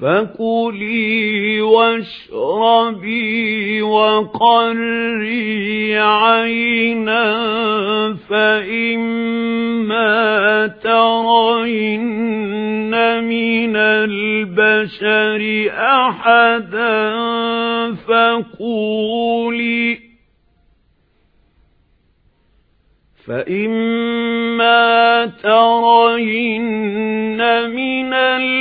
فَكُلِي وَاشْرَبِي وَقَرِّي عَيْنًا فَإِمَّا تَرَيِنَّ مِنَ الْبَشَرِ أَحَدًا فَقُولِي فَإِمَّا تَرَيِنَّ مِنَ الْبَشَرِ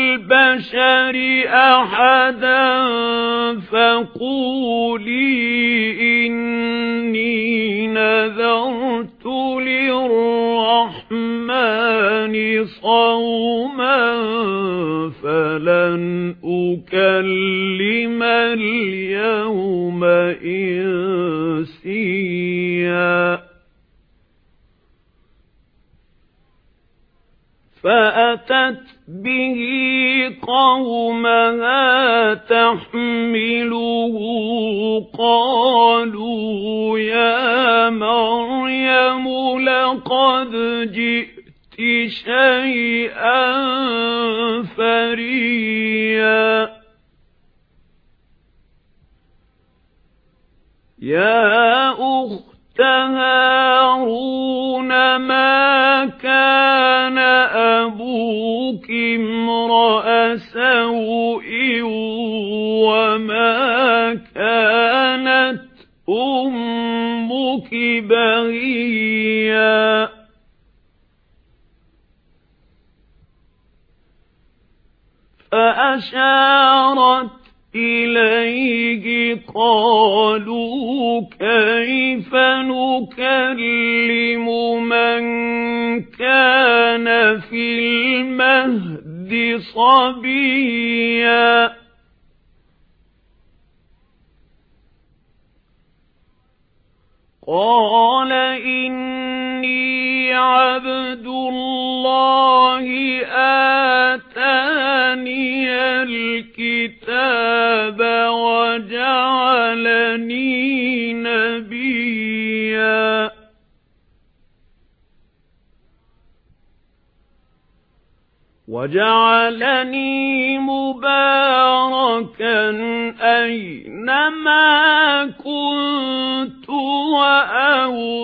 أَحَدًا فَقُولِي إِنِّي نَذَرْتُ لِلرَّحْمَنِ صَوْمًا فَلَنْ أُكَلِّمَ الْيَوْمَ إِنسِيًّا. فَأَتَتْ بِهِ قَوْمَهَا تَحْمِلُهُ قَالُوا يَا مَرْيَمُ لَقَدْ جِئْتِ شَيْئًا فَرِيًّا. يَا أُخْتَ هَارُونَ مَا كَانَ أَبُوكِ امْرَأَ سَوْءٍ وَمَا كَانَتْ أُمُّكِ بَغِيًّا. فَأَشَارَتْ إِلَيْهِ قَالُوا كَيْفَ نُكَلِّمُ مَنْ كَانَ فِي الْمَهْدِ صَبِيًّا؟ قَالَ إِنِّي عَبْدُ اللَّهِ آتَانِيَ الْكِتَابَ وَجَعَلَنِي نَبِيًّا. وَجَعَلَنِي مُبَارَكًا أَيْنَمَا كُنتُ وَأَوْصَانِي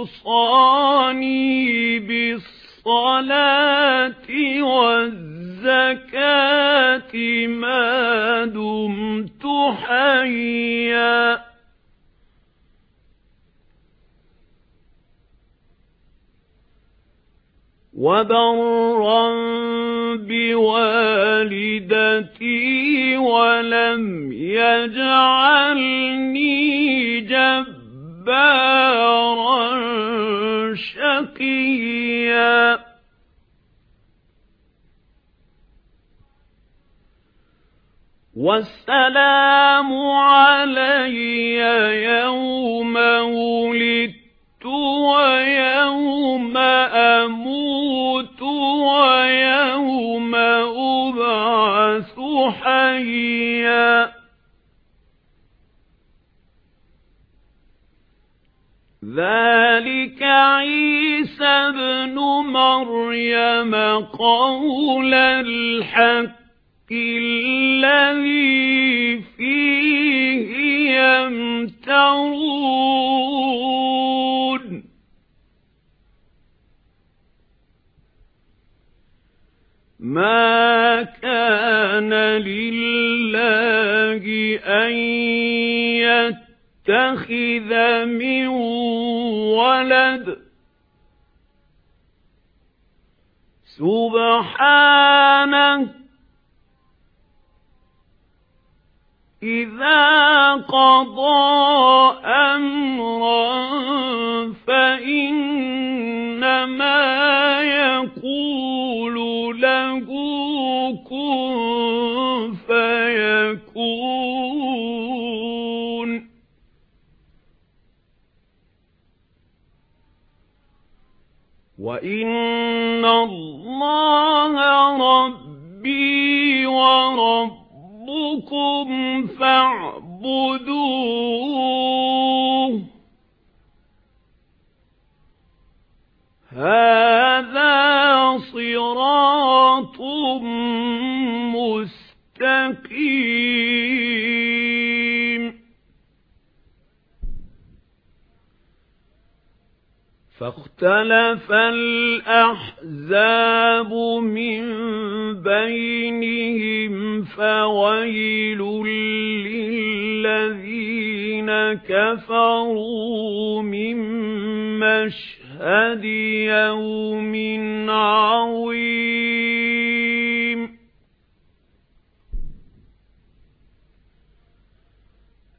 بِالصَّلَاةِ وَالزَّكَاةِ مَا دُمْتُ حَيًّا وَبَرًّا بِوَالِدَتِي وَلَمْ يَجْعَلْنِي جَبَّارًا شَقِيًّا وَالسَّلَامُ عَلَيَّ يَوْمَ وُلِدتُّ وَيَوْمَ أَمُوتُ وَيَوْمَ أُبْعَثُ حَيًّا. ذَلِكَ عِيسَى ابْنُ مَرْيَمَ قَوْلَ الْحَقِّ. الَّذِي فِيهِ يَمْتَرُونَ. مَا كَانَ لِلَّهِ أَن يَتَّخِذَ مِن وَلَدٍ. سُبْحَانَهُ إِذَا قَضَى أَمْرًا فَإِنَّمَا يَقُولُ لَهُ كُن فَيَكُونُ. وَإِنَّ اللَّهَ وَرَبُّكُمْ فَاعْبُدُوهُ. هَذَا صِرَاطٌ مستقيم. فاختلف الأحزاب من بينهم فويل للذين كفروا من مشهد يوم عظيم.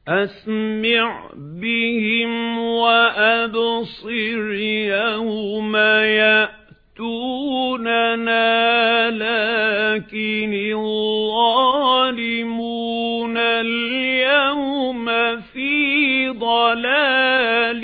أسمع بهم وأبصر الْيَوْمَ فِي ضَلَالٍ